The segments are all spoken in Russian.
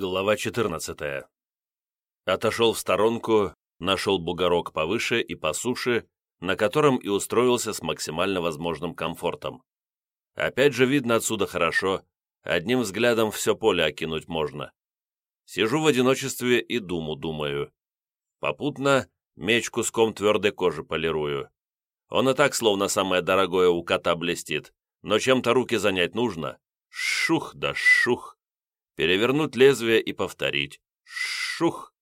Глава 14. Отошел в сторонку, нашел бугорок повыше и по суше, на котором и устроился с максимально возможным комфортом. Опять же видно отсюда хорошо, одним взглядом все поле окинуть можно. Сижу в одиночестве и думу думаю. Попутно меч куском твердой кожи полирую. Он и так словно самое дорогое у кота блестит, но чем-то руки занять нужно. Шух да шух перевернуть лезвие и повторить. Шух!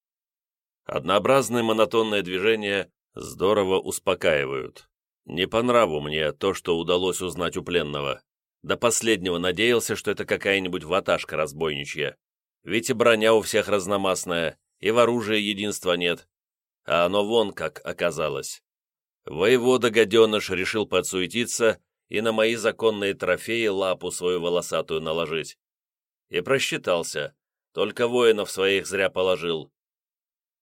Однообразные монотонные движения здорово успокаивают. Не по нраву мне то, что удалось узнать у пленного. До последнего надеялся, что это какая-нибудь ваташка разбойничья. Ведь и броня у всех разномастная, и в оружии единства нет. А оно вон как оказалось. Воевода-гаденыш решил подсуетиться и на мои законные трофеи лапу свою волосатую наложить. И просчитался, только воинов своих зря положил.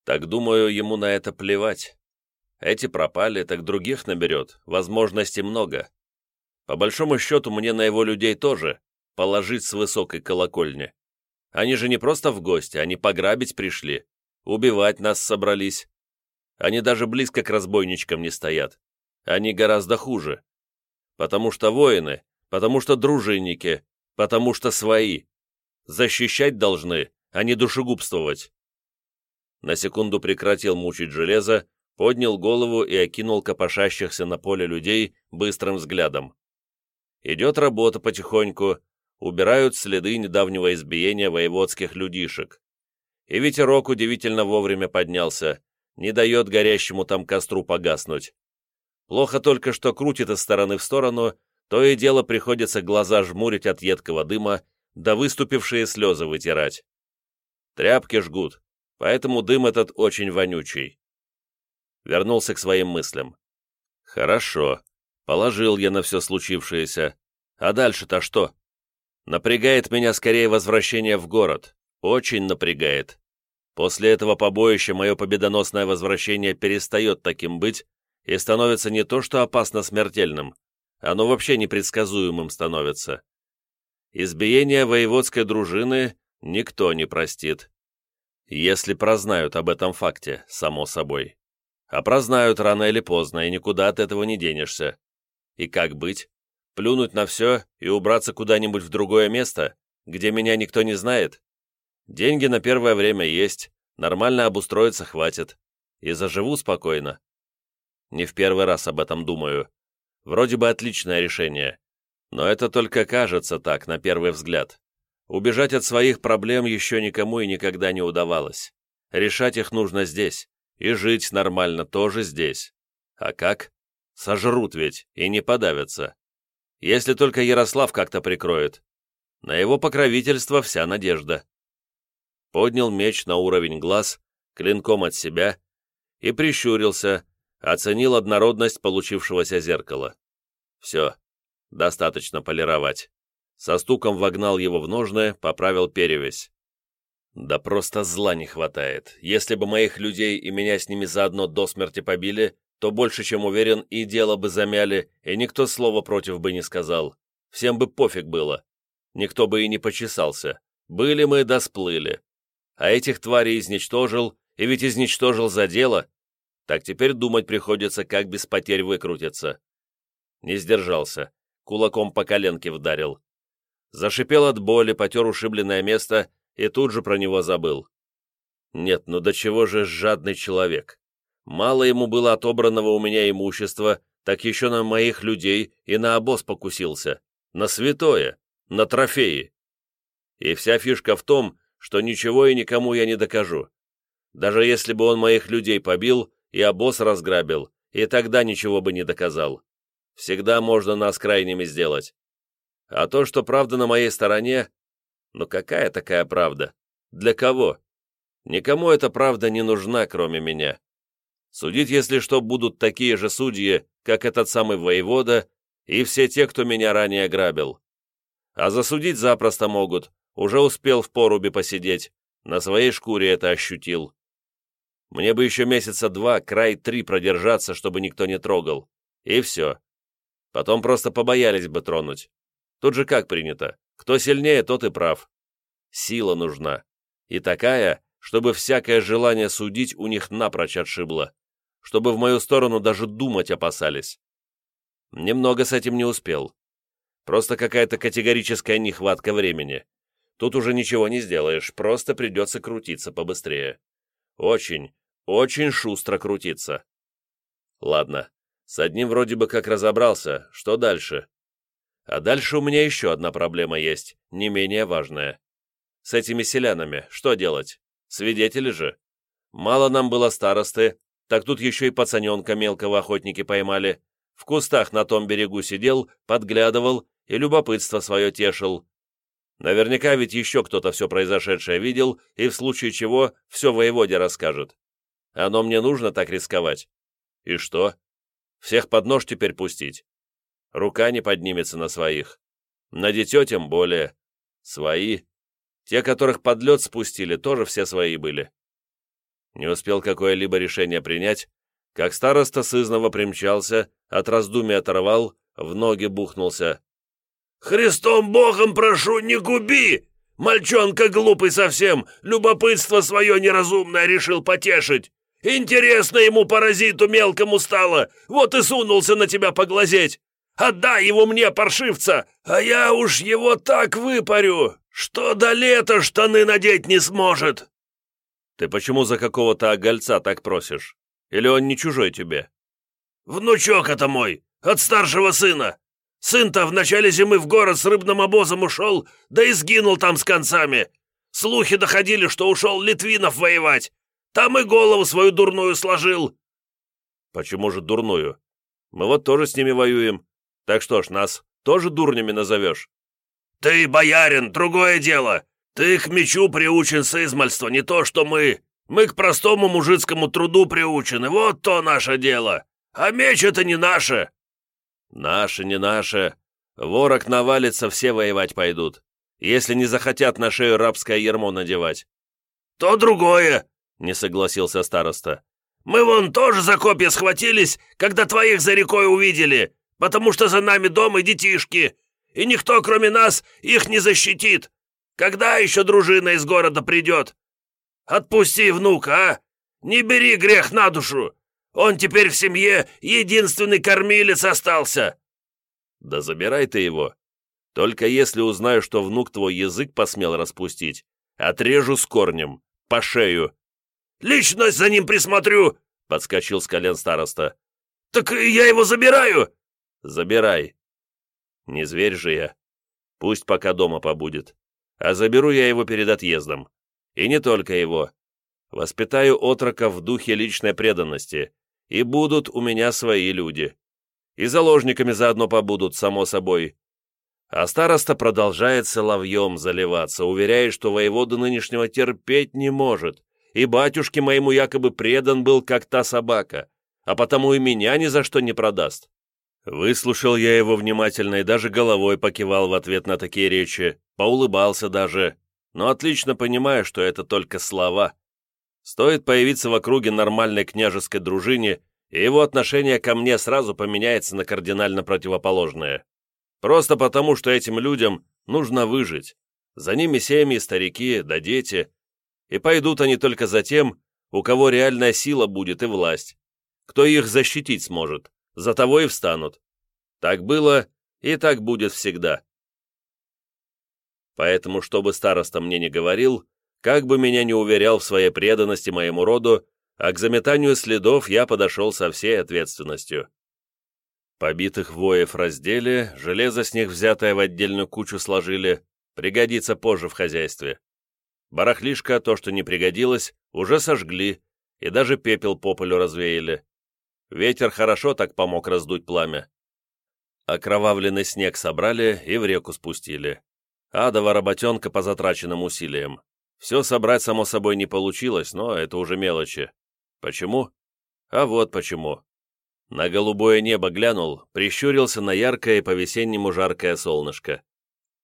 Так, думаю, ему на это плевать. Эти пропали, так других наберет, возможностей много. По большому счету, мне на его людей тоже положить с высокой колокольни. Они же не просто в гости, они пограбить пришли, убивать нас собрались. Они даже близко к разбойничкам не стоят. Они гораздо хуже. Потому что воины, потому что дружинники, потому что свои. Защищать должны, а не душегубствовать. На секунду прекратил мучить железо, поднял голову и окинул копошащихся на поле людей быстрым взглядом. Идет работа потихоньку, убирают следы недавнего избиения воеводских людишек. И ветерок удивительно вовремя поднялся, не дает горящему там костру погаснуть. Плохо только, что крутит из стороны в сторону, то и дело приходится глаза жмурить от едкого дыма да выступившие слезы вытирать. Тряпки жгут, поэтому дым этот очень вонючий. Вернулся к своим мыслям. Хорошо, положил я на все случившееся. А дальше-то что? Напрягает меня скорее возвращение в город. Очень напрягает. После этого побоища мое победоносное возвращение перестает таким быть и становится не то что опасно смертельным, оно вообще непредсказуемым становится. Избиение воеводской дружины никто не простит. Если прознают об этом факте, само собой. А прознают рано или поздно, и никуда от этого не денешься. И как быть? Плюнуть на все и убраться куда-нибудь в другое место, где меня никто не знает? Деньги на первое время есть, нормально обустроиться хватит. И заживу спокойно. Не в первый раз об этом думаю. Вроде бы отличное решение. Но это только кажется так, на первый взгляд. Убежать от своих проблем еще никому и никогда не удавалось. Решать их нужно здесь. И жить нормально тоже здесь. А как? Сожрут ведь и не подавятся. Если только Ярослав как-то прикроет. На его покровительство вся надежда. Поднял меч на уровень глаз, клинком от себя, и прищурился, оценил однородность получившегося зеркала. Все, Достаточно полировать. Со стуком вогнал его в ножны, поправил перевязь. Да просто зла не хватает. Если бы моих людей и меня с ними заодно до смерти побили, то больше чем уверен, и дело бы замяли, и никто слова против бы не сказал. Всем бы пофиг было. Никто бы и не почесался. Были мы да сплыли. А этих тварей изничтожил, и ведь изничтожил за дело. Так теперь думать приходится, как без потерь выкрутиться. Не сдержался кулаком по коленке вдарил. Зашипел от боли, потер ушибленное место и тут же про него забыл. Нет, ну до чего же жадный человек. Мало ему было отобранного у меня имущества, так еще на моих людей и на обоз покусился. На святое, на трофеи. И вся фишка в том, что ничего и никому я не докажу. Даже если бы он моих людей побил и обоз разграбил, и тогда ничего бы не доказал всегда можно нас крайними сделать. А то, что правда на моей стороне, ну какая такая правда? Для кого? Никому эта правда не нужна, кроме меня. Судить, если что, будут такие же судьи, как этот самый воевода и все те, кто меня ранее грабил. А засудить запросто могут, уже успел в порубе посидеть, на своей шкуре это ощутил. Мне бы еще месяца два, край три продержаться, чтобы никто не трогал. И все. Потом просто побоялись бы тронуть. Тут же как принято? Кто сильнее, тот и прав. Сила нужна. И такая, чтобы всякое желание судить у них напрочь отшибло, чтобы в мою сторону даже думать опасались. Немного с этим не успел. Просто какая-то категорическая нехватка времени. Тут уже ничего не сделаешь, просто придется крутиться побыстрее. Очень, очень шустро крутиться. Ладно, с одним вроде бы как разобрался, что дальше? А дальше у меня еще одна проблема есть, не менее важная. С этими селянами что делать? Свидетели же. Мало нам было старосты, так тут еще и пацаненка мелкого охотники поймали. В кустах на том берегу сидел, подглядывал и любопытство свое тешил. Наверняка ведь еще кто-то все произошедшее видел и в случае чего все воеводе расскажет. Оно мне нужно так рисковать. И что? Всех под нож теперь пустить? Рука не поднимется на своих. На дитё тем более. Свои. Те, которых под лед спустили, тоже все свои были. Не успел какое-либо решение принять, как староста сызново примчался, от раздумий оторвал, в ноги бухнулся. «Христом Богом прошу, не губи! Мальчонка глупый совсем, любопытство свое неразумное решил потешить. Интересно ему, паразиту мелкому стало, вот и сунулся на тебя поглазеть. Отдай его мне, паршивца, а я уж его так выпарю, что до лета штаны надеть не сможет!» «Ты почему за какого-то огольца так просишь? Или он не чужой тебе?» «Внучок это мой, от старшего сына. Сын-то в начале зимы в город с рыбным обозом ушел, да и сгинул там с концами. Слухи доходили, что ушел Литвинов воевать. Там и голову свою дурную сложил». «Почему же дурную? Мы вот тоже с ними воюем. Так что ж, нас тоже дурнями назовешь?» «Ты, боярин, другое дело. Ты к мечу приучен с измальства, не то что мы. Мы к простому мужицкому труду приучены, вот то наше дело. А меч это не наше». «Наше, не наше. Ворог навалится, все воевать пойдут, если не захотят на шею рабское ермо надевать». «То другое», — не согласился староста. «Мы вон тоже за копья схватились, когда твоих за рекой увидели, потому что за нами дом и детишки и никто, кроме нас, их не защитит. Когда еще дружина из города придет? Отпусти внука, а? Не бери грех на душу. Он теперь в семье единственный кормилец остался». «Да забирай ты его. Только если узнаю, что внук твой язык посмел распустить, отрежу с корнем, по шею». «Личность за ним присмотрю», — подскочил с колен староста. «Так я его забираю». «Забирай. Не зверь же я. Пусть пока дома побудет. А заберу я его перед отъездом. И не только его. Воспитаю отрока в духе личной преданности. И будут у меня свои люди. И заложниками заодно побудут, само собой. А староста продолжает соловьем заливаться, уверяя, что воевода нынешнего терпеть не может, и батюшке моему якобы предан был, как та собака, а потому и меня ни за что не продаст. Выслушал я его внимательно и даже головой покивал в ответ на такие речи, поулыбался даже, но отлично понимаю, что это только слова. Стоит появиться в округе нормальной княжеской дружине, и его отношение ко мне сразу поменяется на кардинально противоположное. Просто потому, что этим людям нужно выжить. За ними семьи, старики, да дети. И пойдут они только за тем, у кого реальная сила будет и власть. Кто их защитить сможет за того и встанут. Так было и так будет всегда. Поэтому, чтобы староста мне не говорил, как бы меня не уверял в своей преданности моему роду, а к заметанию следов я подошел со всей ответственностью. Побитых воев раздели, железо с них взятое в отдельную кучу сложили, пригодится позже в хозяйстве. Барахлишко, то, что не пригодилось, уже сожгли, и даже пепел по полю развеяли. Ветер хорошо так помог раздуть пламя. Окровавленный снег собрали и в реку спустили. Адова работенка по затраченным усилиям. Все собрать, само собой, не получилось, но это уже мелочи. Почему? А вот почему. На голубое небо глянул, прищурился на яркое по-весеннему жаркое солнышко.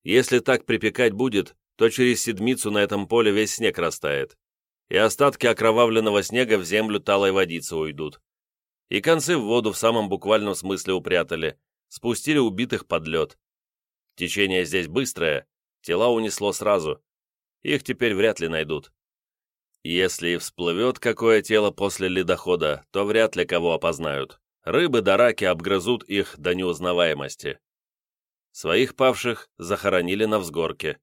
Если так припекать будет, то через седмицу на этом поле весь снег растает, и остатки окровавленного снега в землю талой водицы уйдут и концы в воду в самом буквальном смысле упрятали, спустили убитых под лед. Течение здесь быстрое, тела унесло сразу. Их теперь вряд ли найдут. Если и всплывет какое тело после ледохода, то вряд ли кого опознают. Рыбы да раки обгрызут их до неузнаваемости. Своих павших захоронили на взгорке.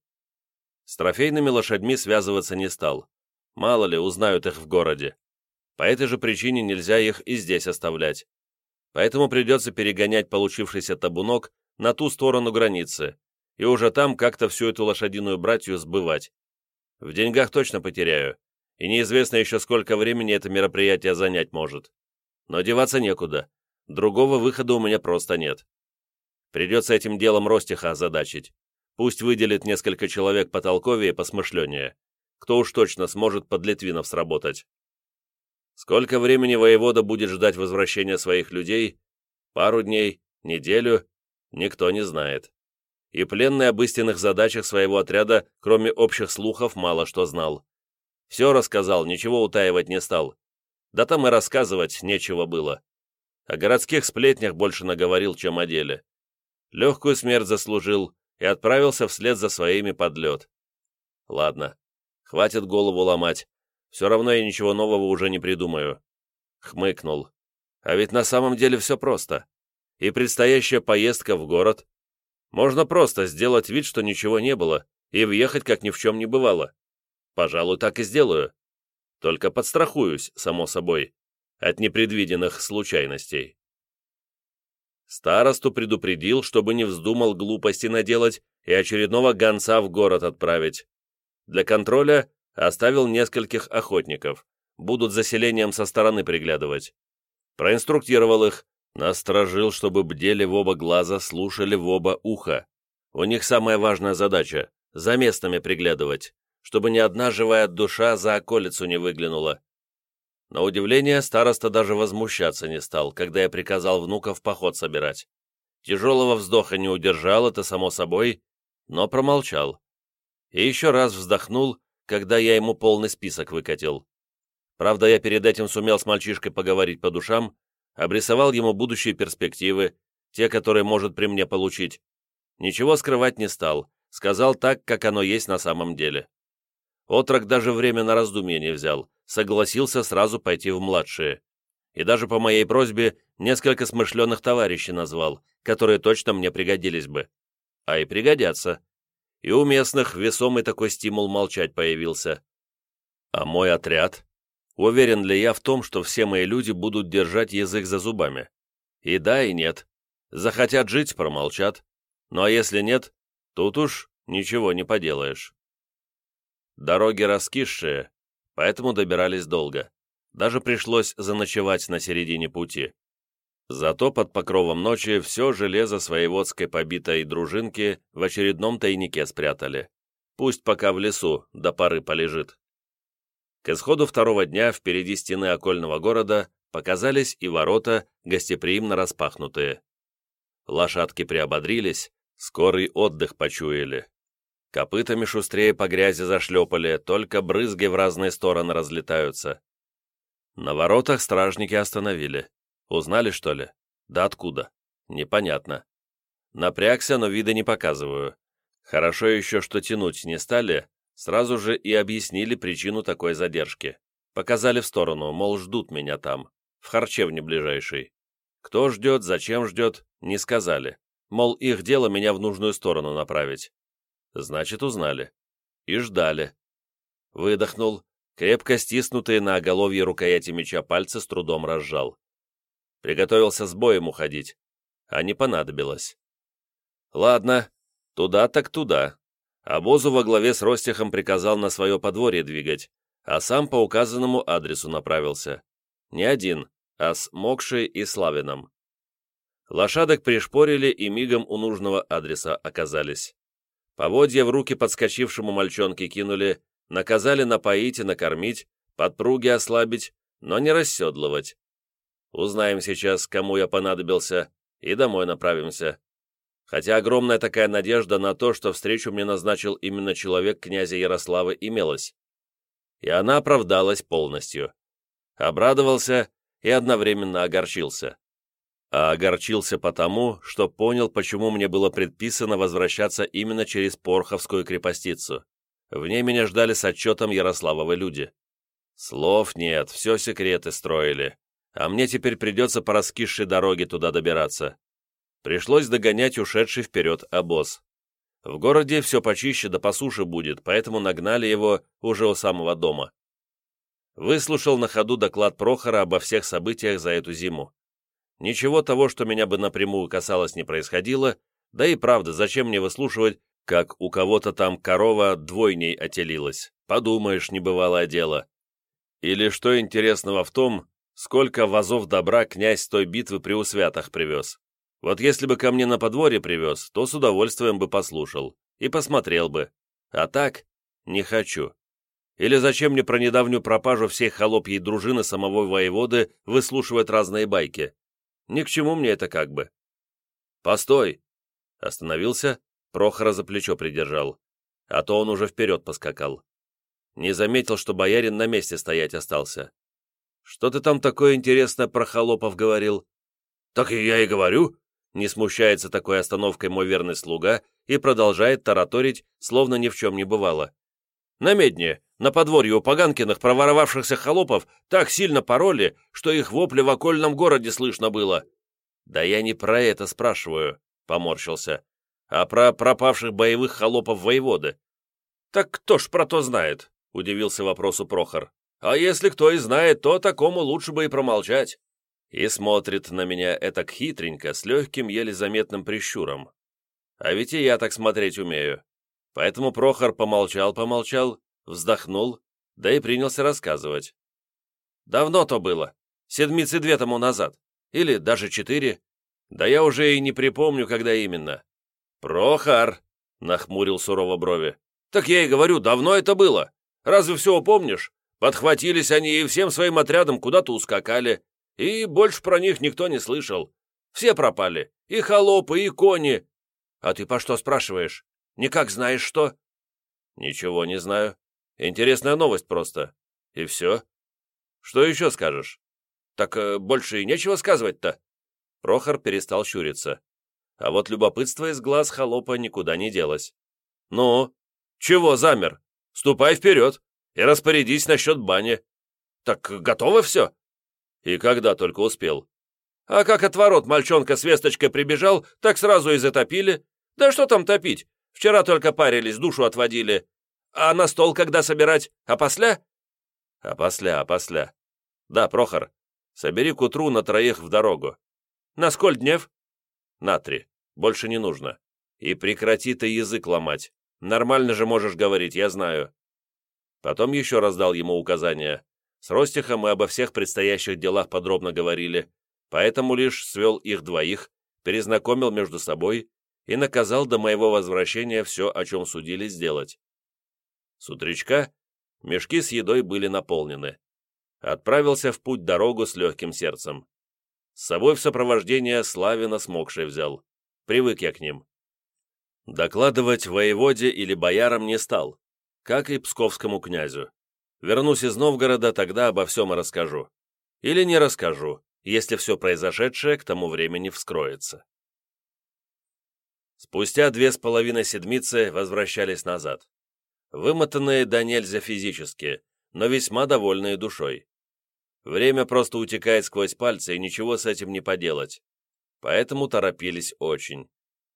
С трофейными лошадьми связываться не стал. Мало ли, узнают их в городе. По этой же причине нельзя их и здесь оставлять. Поэтому придется перегонять получившийся табунок на ту сторону границы, и уже там как-то всю эту лошадиную братью сбывать. В деньгах точно потеряю, и неизвестно еще сколько времени это мероприятие занять может. Но деваться некуда, другого выхода у меня просто нет. Придется этим делом Ростиха озадачить. Пусть выделит несколько человек потолковее и посмышленнее. Кто уж точно сможет под Литвинов сработать. Сколько времени воевода будет ждать возвращения своих людей? Пару дней? Неделю? Никто не знает и пленный об истинных задачах своего отряда, кроме общих слухов, мало что знал. Все рассказал, ничего утаивать не стал. Да там и рассказывать нечего было. О городских сплетнях больше наговорил, чем о деле. Легкую смерть заслужил и отправился вслед за своими под лед. Ладно, хватит голову ломать. Все равно я ничего нового уже не придумаю. Хмыкнул. А ведь на самом деле все просто. И предстоящая поездка в город, можно просто сделать вид, что ничего не было, и въехать, как ни в чем не бывало. Пожалуй, так и сделаю. Только подстрахуюсь, само собой, от непредвиденных случайностей. Старосту предупредил, чтобы не вздумал глупости наделать и очередного гонца в город отправить. Для контроля оставил нескольких охотников, будут заселением со стороны приглядывать. Проинструктировал их, Насторожил, чтобы бдели в оба глаза, слушали в оба уха. У них самая важная задача — за местами приглядывать, чтобы ни одна живая душа за околицу не выглянула. На удивление, староста даже возмущаться не стал, когда я приказал внука в поход собирать. Тяжелого вздоха не удержал, это само собой, но промолчал. И еще раз вздохнул, когда я ему полный список выкатил. Правда, я перед этим сумел с мальчишкой поговорить по душам, обрисовал ему будущие перспективы, те, которые может при мне получить. Ничего скрывать не стал, сказал так, как оно есть на самом деле. Отрок даже время на раздумье не взял, согласился сразу пойти в младшие. И даже по моей просьбе несколько смышленых товарищей назвал, которые точно мне пригодились бы. А и пригодятся. И у местных весомый такой стимул молчать появился. А мой отряд Уверен ли я в том, что все мои люди будут держать язык за зубами? И да, и нет. Захотят жить – промолчат. Ну а если нет, тут уж ничего не поделаешь. Дороги раскисшие, поэтому добирались долго. Даже пришлось заночевать на середине пути. Зато под покровом ночи все железо своей водской побитой дружинки в очередном тайнике спрятали. Пусть пока в лесу до поры полежит. К исходу второго дня впереди стены окольного города показались и ворота, гостеприимно распахнутые. Лошадки приободрились, скорый отдых почуяли. Копытами шустрее по грязи зашлепали, только брызги в разные стороны разлетаются. На воротах стражники остановили. Узнали, что ли? Да откуда? Непонятно. Напрягся, но вида не показываю. Хорошо еще, что тянуть не стали, Сразу же и объяснили причину такой задержки. Показали в сторону, мол, ждут меня там, в харчевне ближайшей. Кто ждет, зачем ждет, не сказали. Мол, их дело меня в нужную сторону направить. Значит, узнали. И ждали. Выдохнул, крепко стиснутые на оголовье рукояти меча пальцы с трудом разжал. Приготовился с боем уходить, а не понадобилось. Ладно, туда так туда, Обозу во главе с Ростихом приказал на свое подворье двигать, а сам по указанному адресу направился. Не один, а с Мокшей и Славином. Лошадок пришпорили и мигом у нужного адреса оказались. Поводья в руки подскочившему мальчонке кинули, наказали напоить и накормить, подпруги ослабить, но не расседлывать. Узнаем сейчас, кому я понадобился, и домой направимся хотя огромная такая надежда на то, что встречу мне назначил именно человек князя Ярослава, имелась. И она оправдалась полностью. Обрадовался и одновременно огорчился. А огорчился потому, что понял, почему мне было предписано возвращаться именно через Порховскую крепостицу. В ней меня ждали с отчетом Ярославовы люди. Слов нет, все секреты строили. А мне теперь придется по раскисшей дороге туда добираться. Пришлось догонять ушедший вперед обоз. В городе все почище да по суше будет, поэтому нагнали его уже у самого дома. Выслушал на ходу доклад Прохора обо всех событиях за эту зиму. Ничего того, что меня бы напрямую касалось, не происходило, да и правда, зачем мне выслушивать, как у кого-то там корова двойней отелилась? Подумаешь, небывалое дело. Или что интересного в том, сколько вазов добра князь той битвы при Усвятах привез. Вот если бы ко мне на подворье привез, то с удовольствием бы послушал и посмотрел бы. А так не хочу. Или зачем мне про недавнюю пропажу всей холопьей дружины самого воеводы выслушивать разные байки? Ни к чему мне это как бы. «Постой!» Остановился, Прохора за плечо придержал, а то он уже вперед поскакал. Не заметил, что боярин на месте стоять остался. «Что ты там такое интересное про холопов говорил?» «Так и я и говорю!» Не смущается такой остановкой мой верный слуга и продолжает тараторить, словно ни в чем не бывало. На медне, на подворье у Поганкиных проворовавшихся холопов так сильно пороли, что их вопли в окольном городе слышно было. «Да я не про это спрашиваю», — поморщился, «а про пропавших боевых холопов воеводы». «Так кто ж про то знает?» — удивился вопросу Прохор. «А если кто и знает, то такому лучше бы и промолчать». И смотрит на меня этак хитренько, с легким, еле заметным прищуром. А ведь и я так смотреть умею. Поэтому Прохор помолчал-помолчал, вздохнул, да и принялся рассказывать. Давно то было, седмицы две тому назад, или даже четыре. Да я уже и не припомню, когда именно. Прохор, нахмурил сурово брови. Так я и говорю, давно это было. Разве все упомнишь? Подхватились они и всем своим отрядом куда-то ускакали, и больше про них никто не слышал. Все пропали, и холопы, и кони. А ты по что спрашиваешь? Никак знаешь что?» «Ничего не знаю. Интересная новость просто. И все. Что еще скажешь?» «Так э, больше и нечего сказывать-то». Прохор перестал щуриться. А вот любопытство из глаз холопа никуда не делось. «Ну, чего замер? Ступай вперед и распорядись насчет бани. Так готово все?» «И когда только успел?» «А как от ворот мальчонка с весточкой прибежал, так сразу и затопили. Да что там топить? Вчера только парились, душу отводили. А на стол когда собирать? А после? А после, а после. Да, Прохор, собери к утру на троих в дорогу. На сколь днев? На три. Больше не нужно. И прекрати ты язык ломать. Нормально же можешь говорить, я знаю. Потом еще раз дал ему указания. С Ростихом мы обо всех предстоящих делах подробно говорили, поэтому лишь свел их двоих, перезнакомил между собой и наказал до моего возвращения все, о чем судили сделать. С утречка мешки с едой были наполнены. Отправился в путь дорогу с легким сердцем. С собой в сопровождение Славина смокший взял. Привык я к ним. Докладывать воеводе или боярам не стал, как и псковскому князю. Вернусь из Новгорода, тогда обо всем и расскажу. Или не расскажу, если все произошедшее к тому времени вскроется. Спустя две с половиной седмицы возвращались назад. Вымотанные до нельзя физически, но весьма довольные душой. Время просто утекает сквозь пальцы, и ничего с этим не поделать. Поэтому торопились очень.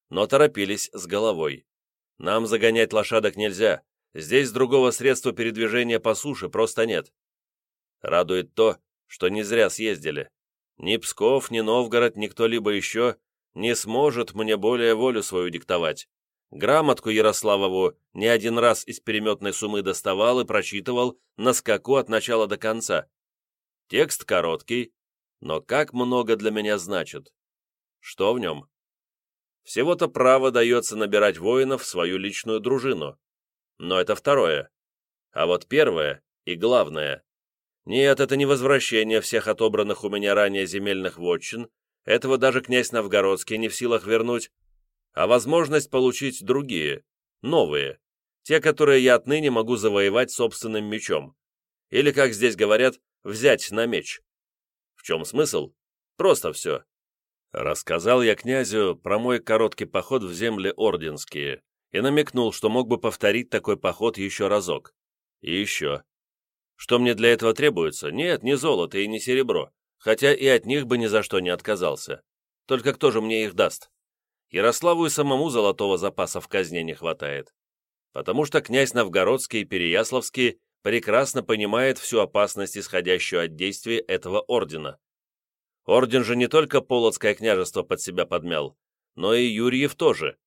Но торопились с головой. Нам загонять лошадок нельзя, здесь другого средства передвижения по суше просто нет. Радует то, что не зря съездили. Ни Псков, ни Новгород, ни кто-либо еще не сможет мне более волю свою диктовать. Грамотку Ярославову не один раз из переметной суммы доставал и прочитывал на скаку от начала до конца. Текст короткий, но как много для меня значит. Что в нем? Всего-то право дается набирать воинов в свою личную дружину. Но это второе. А вот первое и главное. Нет, это не возвращение всех отобранных у меня ранее земельных вотчин, этого даже князь Новгородский не в силах вернуть, а возможность получить другие, новые, те, которые я отныне могу завоевать собственным мечом. Или, как здесь говорят, взять на меч. В чем смысл? Просто все. Рассказал я князю про мой короткий поход в земли орденские и намекнул, что мог бы повторить такой поход еще разок. И еще. Что мне для этого требуется? Нет, не золото и не серебро, хотя и от них бы ни за что не отказался. Только кто же мне их даст? Ярославу и самому золотого запаса в казне не хватает. Потому что князь Новгородский и Переяславский прекрасно понимает всю опасность, исходящую от действий этого ордена. Орден же не только Полоцкое княжество под себя подмял, но и Юрьев тоже.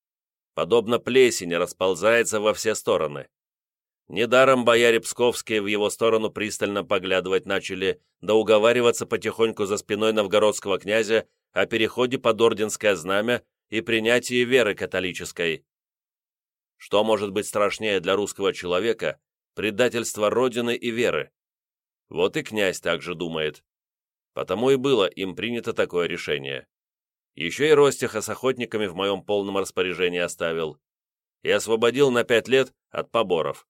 Подобно плесени расползается во все стороны. Недаром бояре Псковские в его сторону пристально поглядывать начали, да уговариваться потихоньку за спиной новгородского князя о переходе под орденское знамя и принятии веры католической. Что может быть страшнее для русского человека предательство Родины и веры? Вот и князь также думает. Потому и было им принято такое решение. Еще и Ростиха с охотниками в моем полном распоряжении оставил и освободил на пять лет от поборов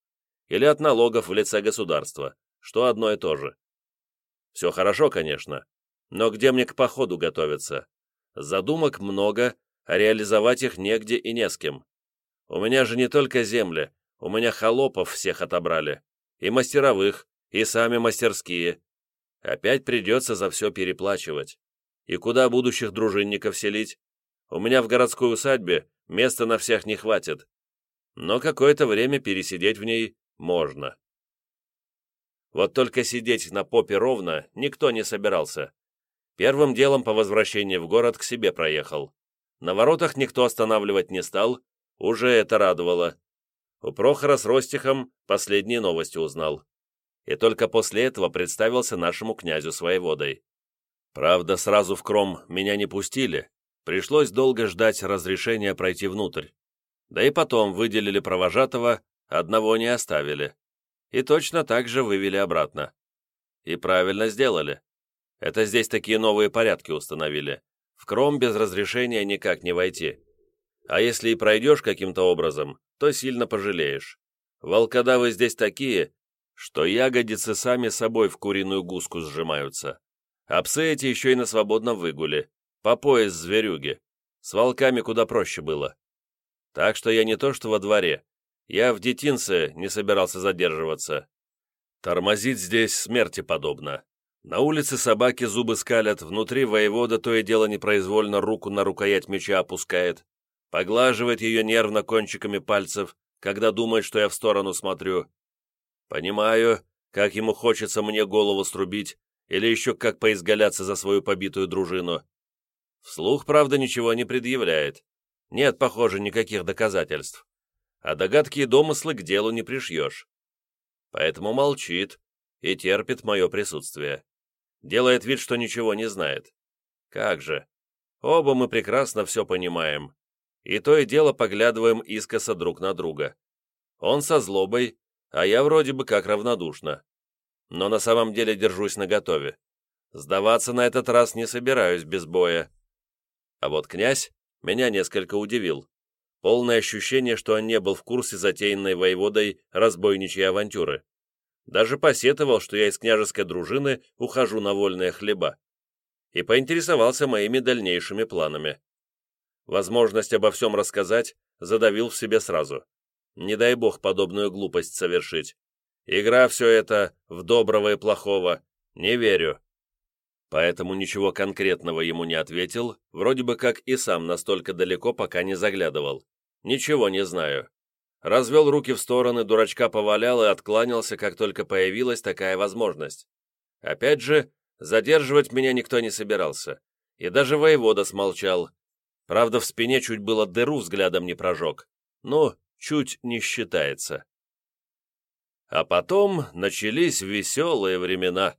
или от налогов в лице государства, что одно и то же. Все хорошо, конечно, но где мне к походу готовиться? Задумок много, а реализовать их негде и не с кем. У меня же не только земли, у меня холопов всех отобрали, и мастеровых, и сами мастерские. Опять придется за все переплачивать. И куда будущих дружинников селить? У меня в городской усадьбе места на всех не хватит. Но какое-то время пересидеть в ней можно. Вот только сидеть на попе ровно никто не собирался. Первым делом по возвращении в город к себе проехал. На воротах никто останавливать не стал, уже это радовало. У Прохора с Ростихом последние новости узнал. И только после этого представился нашему князю своей водой. Правда, сразу в кром меня не пустили, пришлось долго ждать разрешения пройти внутрь. Да и потом выделили провожатого, одного не оставили. И точно так же вывели обратно. И правильно сделали. Это здесь такие новые порядки установили. В Кром без разрешения никак не войти. А если и пройдешь каким-то образом, то сильно пожалеешь. Волкодавы здесь такие, что ягодицы сами собой в куриную гуску сжимаются. А псы эти еще и на свободном выгуле, по пояс зверюги. С волками куда проще было. Так что я не то что во дворе, я в детинце не собирался задерживаться. Тормозить здесь смерти подобно. На улице собаки зубы скалят, внутри воевода то и дело непроизвольно руку на рукоять меча опускает, поглаживает ее нервно кончиками пальцев, когда думает, что я в сторону смотрю. Понимаю, как ему хочется мне голову срубить, или еще как поизгаляться за свою побитую дружину. Вслух, правда, ничего не предъявляет. Нет, похоже, никаких доказательств. А догадки и домыслы к делу не пришьешь. Поэтому молчит и терпит мое присутствие делает вид, что ничего не знает. Как же. Оба мы прекрасно все понимаем. И то и дело поглядываем искоса друг на друга. Он со злобой, а я вроде бы как равнодушно. Но на самом деле держусь наготове. Сдаваться на этот раз не собираюсь без боя. А вот князь меня несколько удивил. Полное ощущение, что он не был в курсе затеянной воеводой разбойничьей авантюры. Даже посетовал, что я из княжеской дружины ухожу на вольные хлеба. И поинтересовался моими дальнейшими планами. Возможность обо всем рассказать задавил в себе сразу. Не дай бог подобную глупость совершить. Игра все это в доброго и плохого. Не верю. Поэтому ничего конкретного ему не ответил, вроде бы как и сам настолько далеко пока не заглядывал. Ничего не знаю развел руки в стороны, дурачка повалял и откланялся, как только появилась такая возможность. Опять же, задерживать меня никто не собирался, и даже воевода смолчал. Правда, в спине чуть было дыру взглядом не прожег. Ну, чуть не считается. А потом начались веселые времена.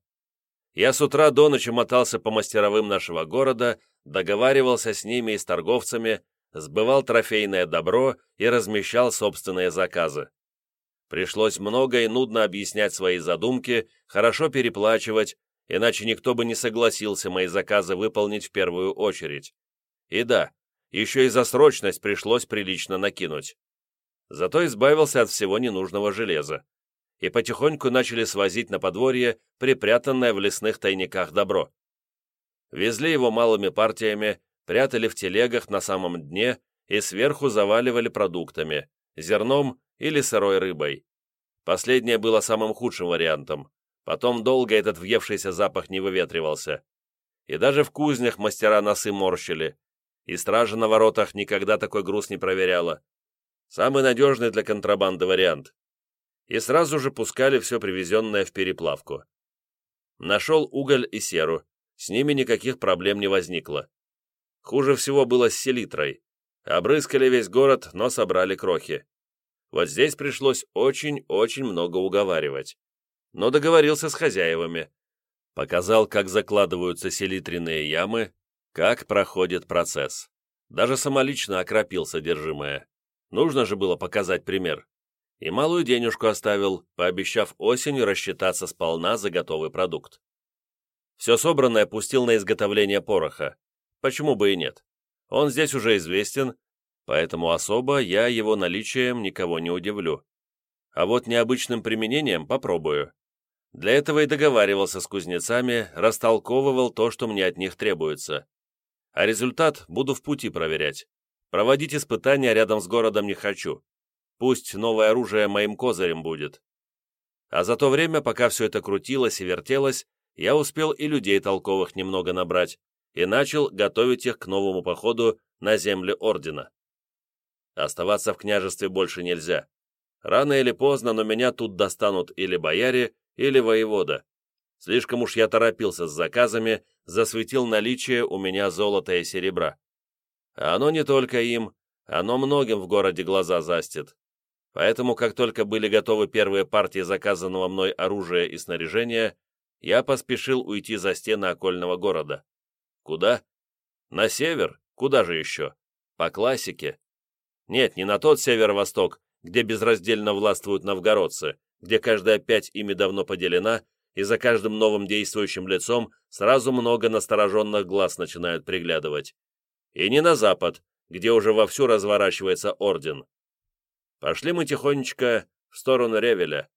Я с утра до ночи мотался по мастеровым нашего города, договаривался с ними и с торговцами, сбывал трофейное добро и размещал собственные заказы. Пришлось много и нудно объяснять свои задумки, хорошо переплачивать, иначе никто бы не согласился мои заказы выполнить в первую очередь. И да, еще и за срочность пришлось прилично накинуть. Зато избавился от всего ненужного железа. И потихоньку начали свозить на подворье припрятанное в лесных тайниках добро. Везли его малыми партиями, прятали в телегах на самом дне и сверху заваливали продуктами, зерном или сырой рыбой. Последнее было самым худшим вариантом, Потом долго этот въевшийся запах не выветривался. И даже в кузнях мастера носы морщили. И стража на воротах никогда такой груз не проверяла. Самый надежный для контрабанды вариант. И сразу же пускали все привезенное в переплавку. Нашел уголь и серу. С ними никаких проблем не возникло. Хуже всего было с селитрой. Обрыскали весь город, но собрали крохи. Вот здесь пришлось очень-очень много уговаривать. Но договорился с хозяевами. Показал, как закладываются селитренные ямы, как проходит процесс. Даже самолично окропил содержимое. Нужно же было показать пример. И малую денежку оставил, пообещав осенью рассчитаться сполна за готовый продукт. Все собранное пустил на изготовление пороха. Почему бы и нет? Он здесь уже известен, поэтому особо я его наличием никого не удивлю. А вот необычным применением попробую. Для этого и договаривался с кузнецами, растолковывал то, что мне от них требуется. А результат буду в пути проверять. Проводить испытания рядом с городом не хочу. Пусть новое оружие моим козырем будет. А за то время, пока все это крутилось и вертелось, я успел и людей толковых немного набрать и начал готовить их к новому походу на земли Ордена. Оставаться в княжестве больше нельзя. Рано или поздно, но меня тут достанут или бояре, или воевода. Слишком уж я торопился с заказами, засветил наличие у меня золота и серебра. А оно не только им, оно многим в городе глаза застит. Поэтому, как только были готовы первые партии заказанного мной оружия и снаряжения, я поспешил уйти за стены окольного города. Куда? На север? Куда же еще? По классике. Нет, не на тот северо-восток, где безраздельно властвуют новгородцы, где каждая пять ими давно поделена, и за каждым новым действующим лицом сразу много настороженных глаз начинают приглядывать. И не на запад, где уже вовсю разворачивается орден. Пошли мы тихонечко в сторону Ревеля.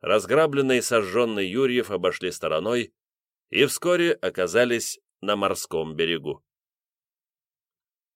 Разграбленный и сожженный Юрьев обошли стороной и вскоре оказались на морском берегу.